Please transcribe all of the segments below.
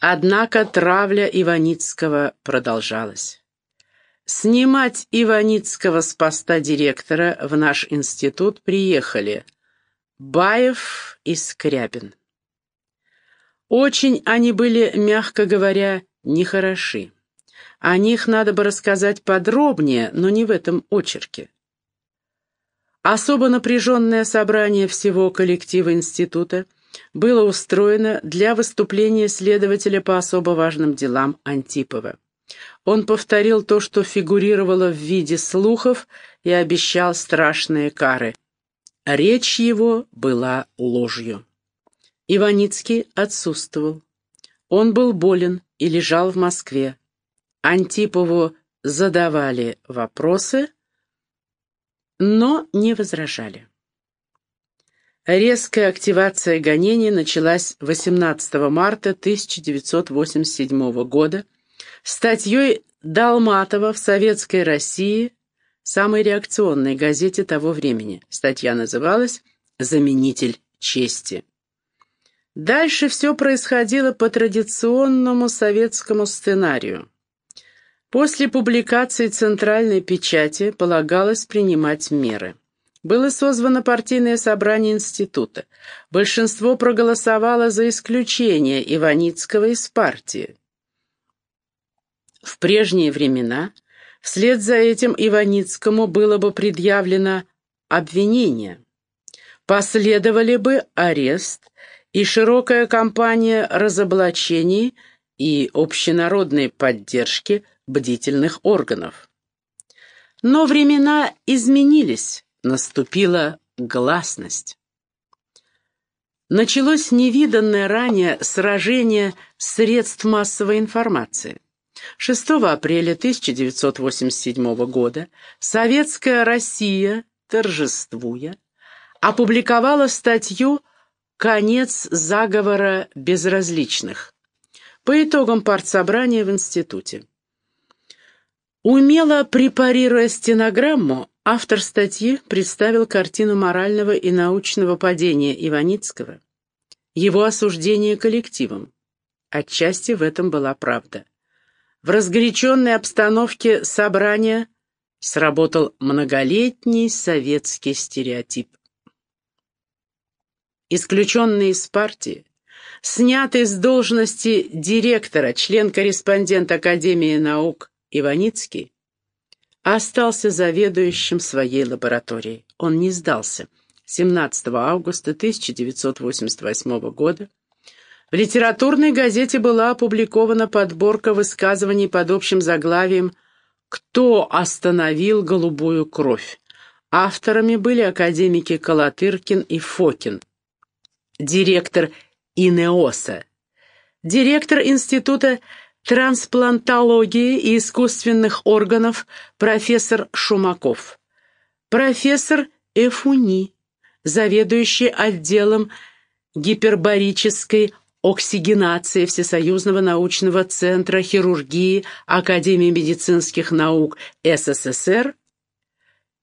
Однако травля Иваницкого продолжалась. Снимать Иваницкого с поста директора в наш институт приехали Баев и Скрябин. Очень они были, мягко говоря, нехороши. О них надо бы рассказать подробнее, но не в этом очерке. Особо напряженное собрание всего коллектива института было устроено для выступления следователя по особо важным делам Антипова. Он повторил то, что фигурировало в виде слухов, и обещал страшные кары. Речь его была ложью. Иваницкий отсутствовал. Он был болен и лежал в Москве. Антипову задавали вопросы, но не возражали. Резкая активация гонений началась 18 марта 1987 года статьей Далматова в «Советской России», самой реакционной газете того времени. Статья называлась «Заменитель чести». Дальше все происходило по традиционному советскому сценарию. После публикации центральной печати полагалось принимать меры. Было созвано партийное собрание института. Большинство проголосовало за исключение Иваницкого из партии. В прежние времена вслед за этим Иваницкому было бы предъявлено обвинение. Последовали бы арест и широкая кампания разоблачений и общенародной поддержки – бдительных органов. Но времена изменились, наступила гласность. Началось невиданное ранее сражение средств массовой информации. 6 апреля 1987 года Советская Россия, торжествуя, опубликовала статью «Конец заговора безразличных» по итогам партсобрания в институте. Умело препарируя стенограмму, автор статьи представил картину морального и научного падения Иваницкого, его осуждение коллективом. Отчасти в этом была правда. В разгоряченной обстановке собрания сработал многолетний советский стереотип. Исключенный из партии, снятый с должности директора, член-корреспондент Академии наук Иваницкий остался заведующим своей лабораторией. Он не сдался. 17 августа 1988 года в литературной газете была опубликована подборка высказываний под общим заглавием «Кто остановил голубую кровь?». Авторами были академики Колотыркин и Фокин, директор ИНЕОСа, директор Института трансплантологии и искусственных органов профессор Шумаков, профессор Эфуни, заведующий отделом гипербарической оксигенации Всесоюзного научного центра хирургии Академии медицинских наук СССР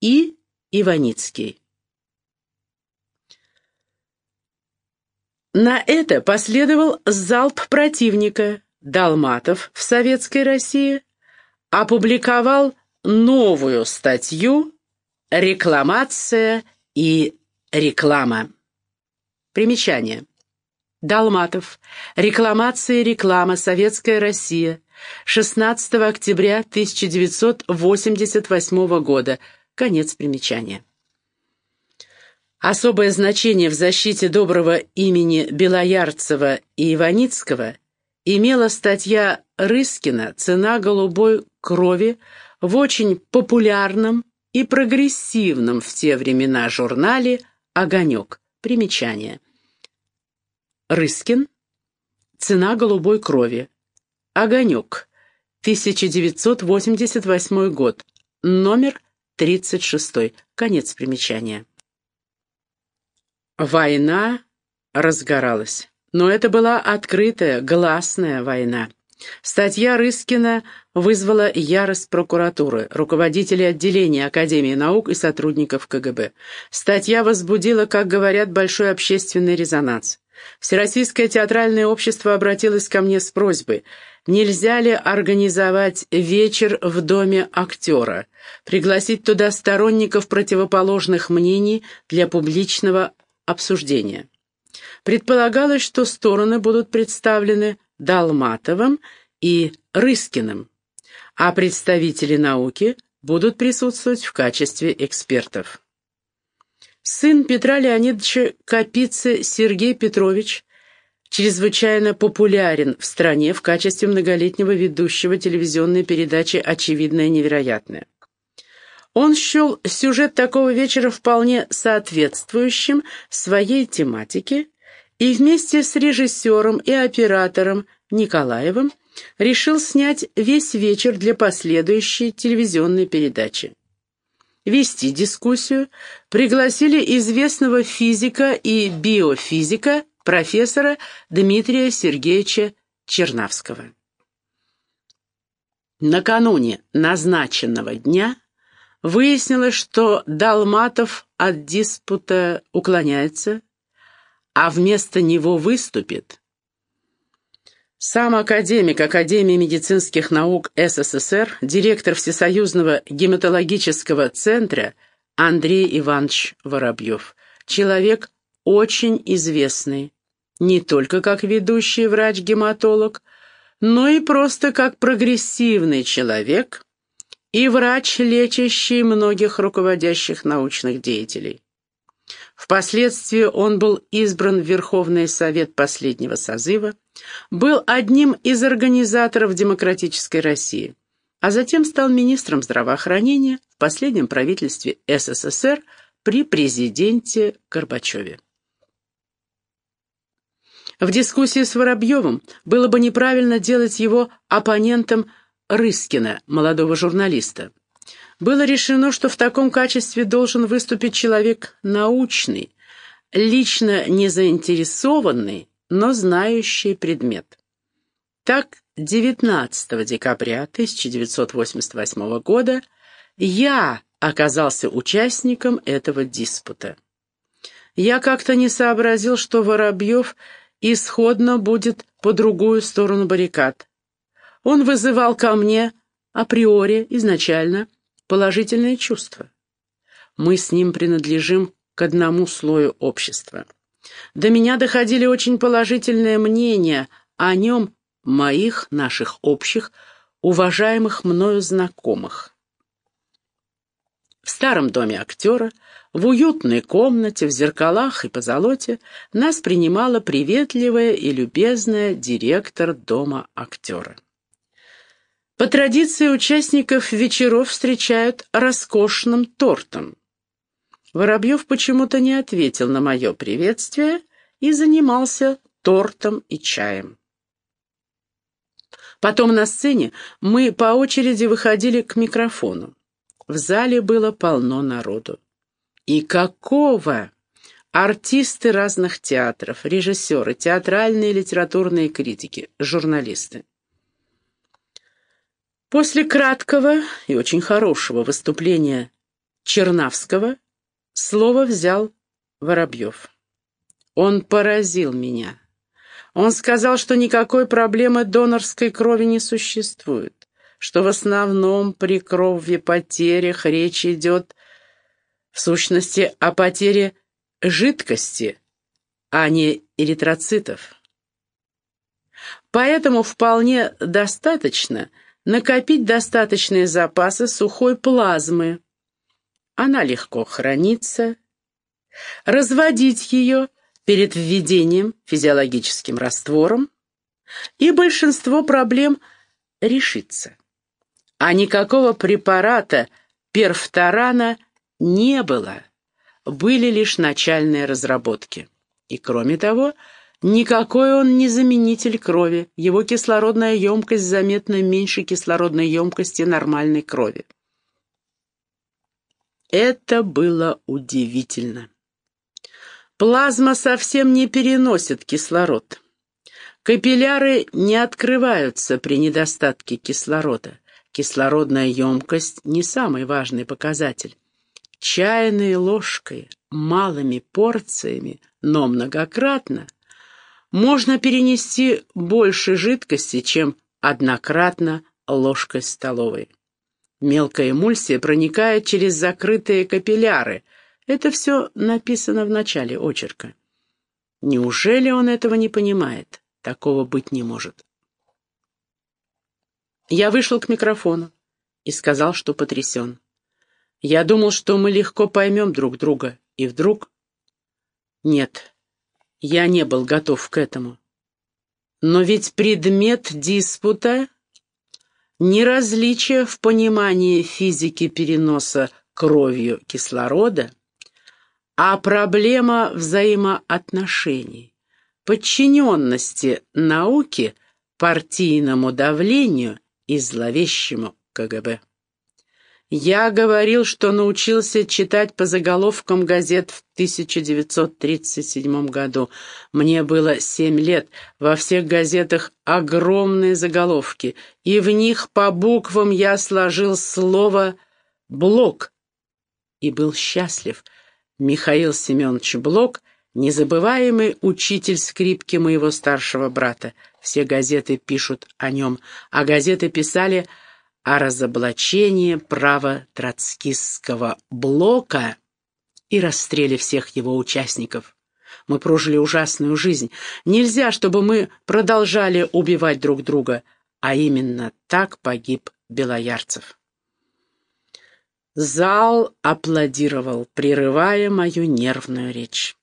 и Иваницкий. На это последовал залп противника, Далматов в Советской России опубликовал новую статью «Рекламация и реклама». Примечание. Далматов. Рекламация и реклама. Советская Россия. 16 октября 1988 года. Конец примечания. Особое значение в защите доброго имени Белоярцева и Иваницкого – имела статья Рыскина «Цена голубой крови» в очень популярном и прогрессивном в те времена журнале «Огонек». Примечание. Рыскин «Цена голубой крови». «Огонек». 1988 год. Номер 36. Конец примечания. Война разгоралась. Но это была открытая, гласная война. Статья Рыскина вызвала ярость прокуратуры, руководителей отделения Академии наук и сотрудников КГБ. Статья возбудила, как говорят, большой общественный резонанс. Всероссийское театральное общество обратилось ко мне с просьбой, нельзя ли организовать вечер в доме актера, пригласить туда сторонников противоположных мнений для публичного обсуждения. Предполагалось, что стороны будут представлены Далматовым и Рыскиным, а представители науки будут присутствовать в качестве экспертов. Сын Петра Леонидовича Капицы Сергей Петрович чрезвычайно популярен в стране в качестве многолетнего ведущего телевизионной передачи «Очевидное невероятное». Он счел сюжет такого вечера вполне соответствующим своей тематике и вместе с режиссером и оператором Николаевым решил снять весь вечер для последующей телевизионной передачи. Вести дискуссию пригласили известного физика и биофизика профессора Дмитрия Сергеевича Чернавского. Накануне назначенного дня выяснилось, что Далматов от диспута уклоняется, а вместо него выступит сам академик Академии медицинских наук СССР, директор Всесоюзного гематологического центра Андрей Иванович Воробьев. Человек очень известный, не только как ведущий врач-гематолог, но и просто как прогрессивный человек и врач, лечащий многих руководящих научных деятелей. Впоследствии он был избран в Верховный Совет последнего созыва, был одним из организаторов демократической России, а затем стал министром здравоохранения в последнем правительстве СССР при президенте Горбачеве. В дискуссии с Воробьевым было бы неправильно делать его оппонентом Рыскина, молодого журналиста. Было решено, что в таком качестве должен выступить человек научный, лично не заинтересованный, но знающий предмет. Так, 19 декабря 1988 года я оказался участником этого диспута. Я как-то не сообразил, что Воробьев исходно будет по другую сторону баррикад. Он вызывал ко мне априори, изначально, положительное чувство. Мы с ним принадлежим к одному слою общества. До меня доходили очень положительные мнения о нем моих, наших общих, уважаемых мною знакомых. В старом доме актера, в уютной комнате, в зеркалах и позолоте нас принимала приветливая и любезная директор дома актера. По традиции участников вечеров встречают роскошным тортом. Воробьев почему-то не ответил на мое приветствие и занимался тортом и чаем. Потом на сцене мы по очереди выходили к микрофону. В зале было полно народу. И какого! Артисты разных театров, режиссеры, театральные и литературные критики, журналисты. После краткого и очень хорошего выступления Чернавского слово взял Воробьев. Он поразил меня. Он сказал, что никакой проблемы донорской крови не существует, что в основном при крови потерях речь идет в сущности о потере жидкости, а не эритроцитов. Поэтому вполне достаточно – накопить достаточные запасы сухой плазмы. Она легко хранится. Разводить ее перед введением физиологическим раствором, и большинство проблем решится. А никакого препарата перфторана не было, были лишь начальные разработки. И кроме того, Никакой он не заменитель крови, его кислородная емкость заметно меньше кислородной емкости нормальной крови. Это было удивительно. Плазма совсем не переносит кислород. Капилляры не открываются при недостатке кислорода. Кислородная емкость не самый важный показатель. Чайной ложкой, малыми порциями, но многократно можно перенести больше жидкости, чем однократно ложкой столовой. Мелкая эмульсия проникает через закрытые капилляры. Это все написано в начале очерка. Неужели он этого не понимает? Такого быть не может. Я вышел к микрофону и сказал, что потрясен. Я думал, что мы легко поймем друг друга, и вдруг... Нет, я не был готов к этому. Но ведь предмет диспута — не различие в понимании физики переноса кровью кислорода, а проблема взаимоотношений, подчиненности науки партийному давлению и зловещему КГБ. Я говорил, что научился читать по заголовкам газет в 1937 году. Мне было семь лет. Во всех газетах огромные заголовки, и в них по буквам я сложил слово «блок» и был счастлив. Михаил Семенович Блок — незабываемый учитель скрипки моего старшего брата. Все газеты пишут о нем, а газеты писали о разоблачении права троцкистского блока и расстреле всех его участников. Мы прожили ужасную жизнь. Нельзя, чтобы мы продолжали убивать друг друга, а именно так погиб Белоярцев. Зал аплодировал, прерывая мою нервную речь.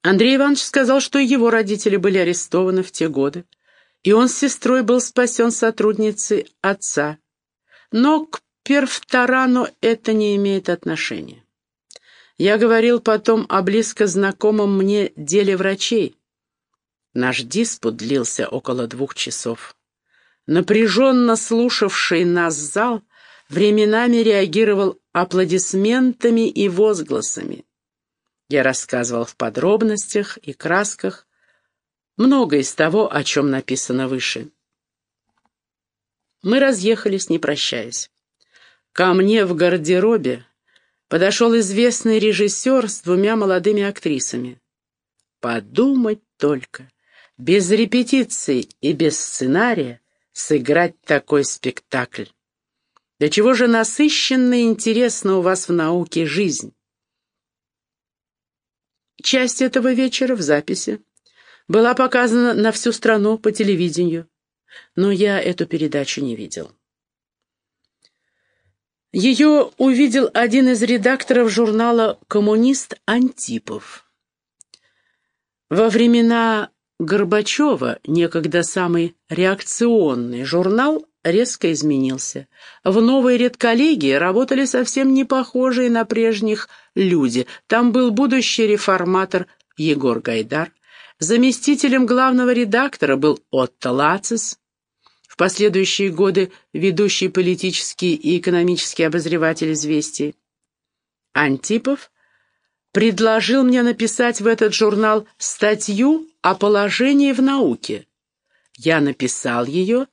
Андрей Иванович сказал, что его родители были арестованы в те годы, и он с сестрой был спасен сотрудницей отца. Но к Перфтарану это не имеет отношения. Я говорил потом о близко знакомом мне деле врачей. Наш диспут длился около двух часов. Напряженно слушавший нас зал временами реагировал аплодисментами и возгласами. Я рассказывал в подробностях и красках много из того, о чем написано выше. Мы разъехались, не прощаясь. Ко мне в гардеробе подошел известный режиссер с двумя молодыми актрисами. Подумать только, без репетиций и без сценария сыграть такой спектакль. До чего же насыщенно и интересна у вас в науке жизнь? Часть этого вечера в записи была показана на всю страну по телевидению, но я эту передачу не видел. Ее увидел один из редакторов журнала «Коммунист» Антипов. Во времена Горбачева, некогда самый реакционный журнал, резко изменился. В новой редколлегии работали совсем не похожие на прежних люди. Там был будущий реформатор Егор Гайдар, Заместителем главного редактора был Отто Лацис, в последующие годы ведущий политический и экономический обозреватель «Известий». Антипов предложил мне написать в этот журнал статью о положении в науке. Я написал ее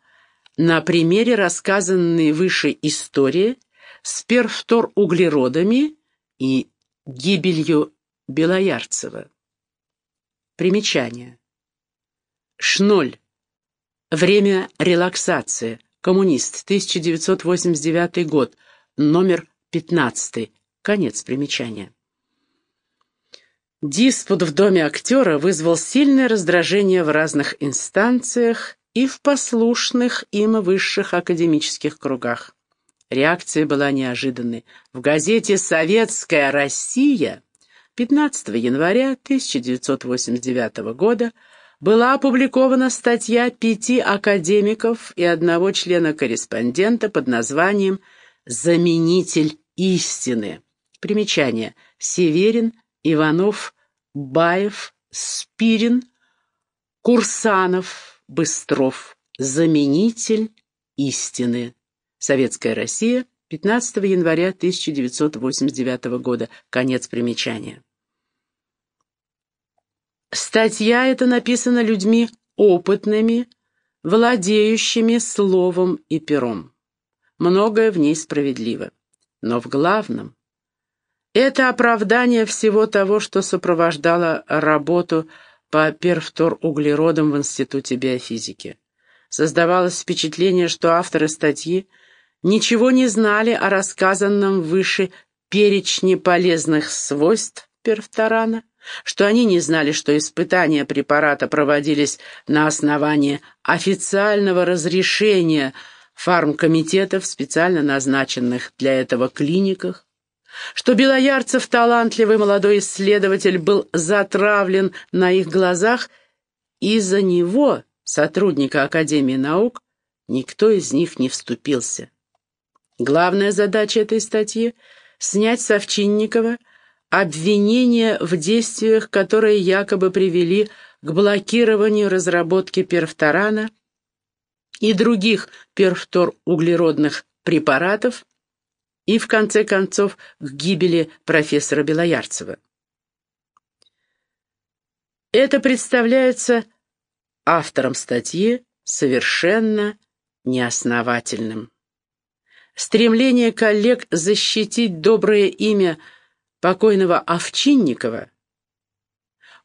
на примере рассказанной выше истории с перфтор-углеродами и гибелью Белоярцева. Примечание. Шноль. Время релаксации. Коммунист. 1989 год. Номер 15. Конец примечания. Диспут в доме актера вызвал сильное раздражение в разных инстанциях и в послушных им высших академических кругах. Реакция была неожиданной. В газете «Советская Россия» 15 января 1989 года была опубликована статья пяти академиков и одного члена-корреспондента под названием «Заменитель истины». Примечание. Северин, Иванов, Баев, Спирин, Курсанов, Быстров. Заменитель истины. Советская Россия, 15 января 1989 года. Конец примечания. Статья эта написана людьми опытными, владеющими словом и пером. Многое в ней справедливо. Но в главном это оправдание всего того, что сопровождало работу по перфторуглеродам в Институте биофизики. Создавалось впечатление, что авторы статьи ничего не знали о рассказанном выше перечне полезных свойств перфторана, что они не знали, что испытания препарата проводились на основании официального разрешения фармкомитетов, специально назначенных для этого клиниках, что Белоярцев, талантливый молодой исследователь, был затравлен на их глазах, и за него, сотрудника Академии наук, никто из них не вступился. Главная задача этой статьи — снять с Овчинникова обвинения в действиях, которые якобы привели к блокированию разработки перфторана и других перфторуглеродных препаратов и, в конце концов, к гибели профессора Белоярцева. Это представляется автором статьи совершенно неосновательным. Стремление коллег защитить доброе имя покойного Овчинникова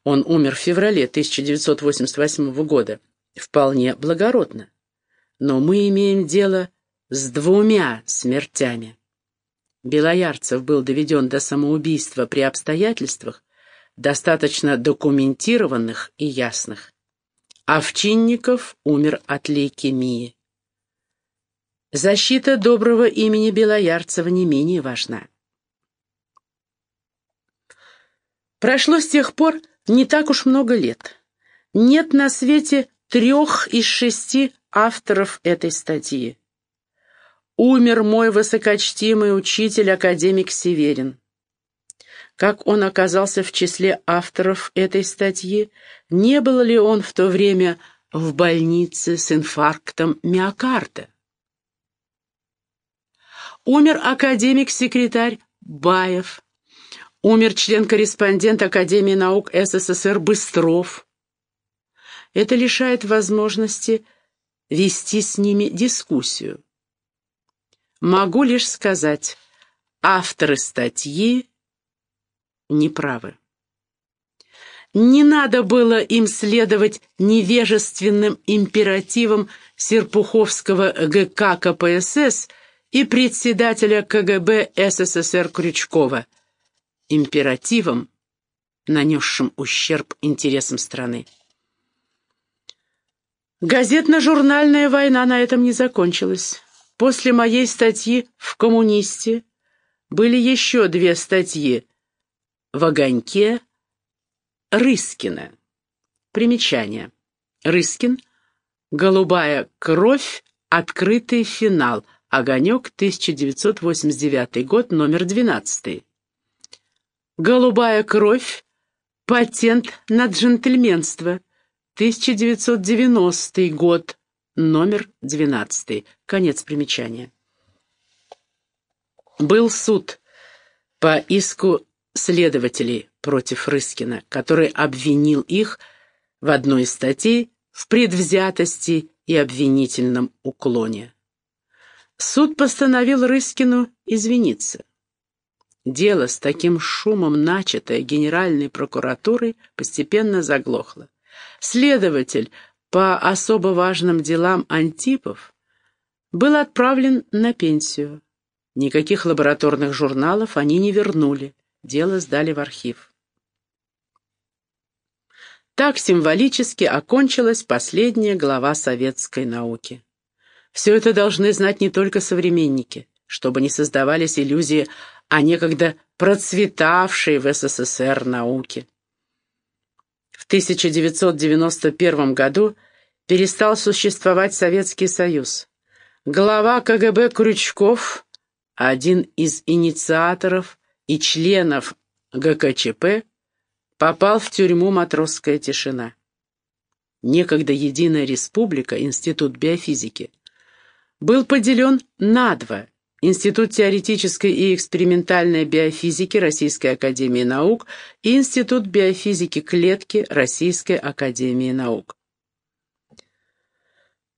он умер в феврале 1988 года, вполне благородно. Но мы имеем дело с двумя смертями. Белоярцев был доведен до самоубийства при обстоятельствах, достаточно документированных и ясных. Овчинников умер от лейкемии. Защита доброго имени Белоярцева не менее важна. Прошло с тех пор не так уж много лет. Нет на свете трех из шести авторов этой статьи умер мой высокочтимый учитель, академик Северин. Как он оказался в числе авторов этой статьи, не был ли он в то время в больнице с инфарктом миокарда? Умер академик-секретарь Баев. Умер член-корреспондент Академии наук СССР Быстров. Это лишает возможности вести с ними дискуссию. Могу лишь сказать, авторы статьи неправы. Не надо было им следовать невежественным императивам Серпуховского ГК КПСС и председателя КГБ СССР Крючкова, императивам, нанесшим ущерб интересам страны. Газетно-журнальная война на этом не закончилась. После моей статьи в «Коммунисте» были еще две статьи в «Огоньке» Рыскина. Примечание. Рыскин. «Голубая кровь. Открытый финал. Огонек. 1989 год. Номер 12». «Голубая кровь. Патент на джентльменство. 1990 год номер 12. Конец примечания. Был суд по иску следователей против Рыскина, который обвинил их в одной из статей в предвзятости и обвинительном уклоне. Суд постановил Рыскину извиниться. Дело с таким шумом, начатое Генеральной прокуратурой, постепенно заглохло. Следователь по особо важным делам Антипов был отправлен на пенсию. Никаких лабораторных журналов они не вернули, дело сдали в архив. Так символически окончилась последняя глава советской науки. Все это должны знать не только современники, чтобы не создавались иллюзии о некогда процветавшей в СССР науке. В 1991 году перестал существовать Советский Союз. Глава КГБ Крючков, один из инициаторов и членов ГКЧП, попал в тюрьму «Матросская тишина». Некогда Единая Республика, Институт биофизики, был поделен на два Институт теоретической и экспериментальной биофизики Российской Академии Наук и Институт биофизики клетки Российской Академии Наук.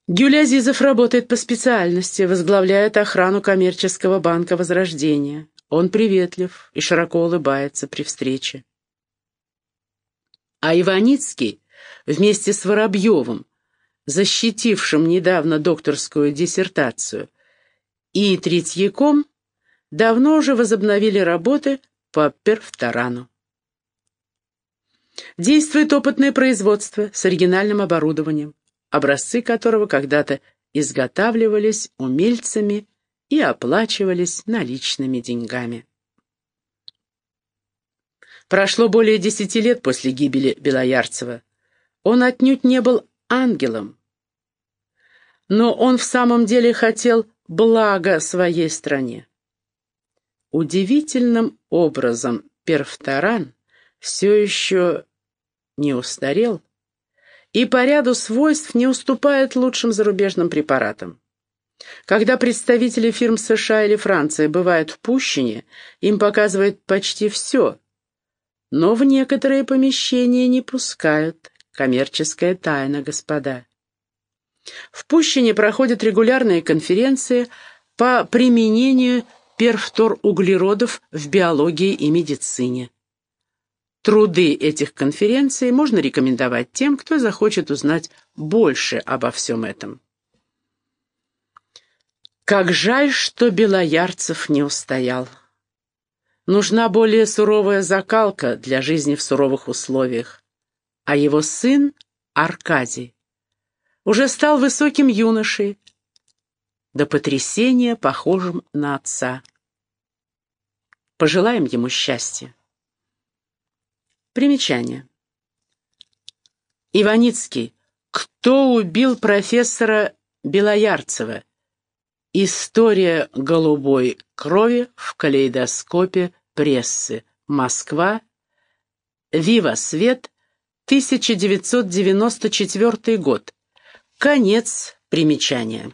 Гюля Азизов работает по специальности, возглавляет охрану коммерческого банка Возрождения. Он приветлив и широко улыбается при встрече. А Иваницкий вместе с Воробьевым, защитившим недавно докторскую диссертацию, и Третьяком давно уже возобновили работы по перфторану. Действует опытное производство с оригинальным оборудованием, образцы которого когда-то изготавливались умельцами и оплачивались наличными деньгами. Прошло более десяти лет после гибели Белоярцева. Он отнюдь не был ангелом, но он в самом деле хотел блага своей стране. Удивительным образом перфторан все еще не устарел и по ряду свойств не уступает лучшим зарубежным препаратам. Когда представители фирм США или Франции бывают в Пущине, им показывают почти все, но в некоторые помещения не пускают. Коммерческая тайна, господа. В Пущине проходят регулярные конференции по применению перфторуглеродов в биологии и медицине. Труды этих конференций можно рекомендовать тем, кто захочет узнать больше обо всем этом. Как жаль, что Белоярцев не устоял. Нужна более суровая закалка для жизни в суровых условиях. А его сын, Аркадий, уже стал высоким юношей, до потрясения похожим на отца. Пожелаем ему счастья. Примечание. Иваницкий. Кто убил профессора Белоярцева? История голубой крови в калейдоскопе прессы. Москва. Вива Свет. 1994 год. Конец примечания.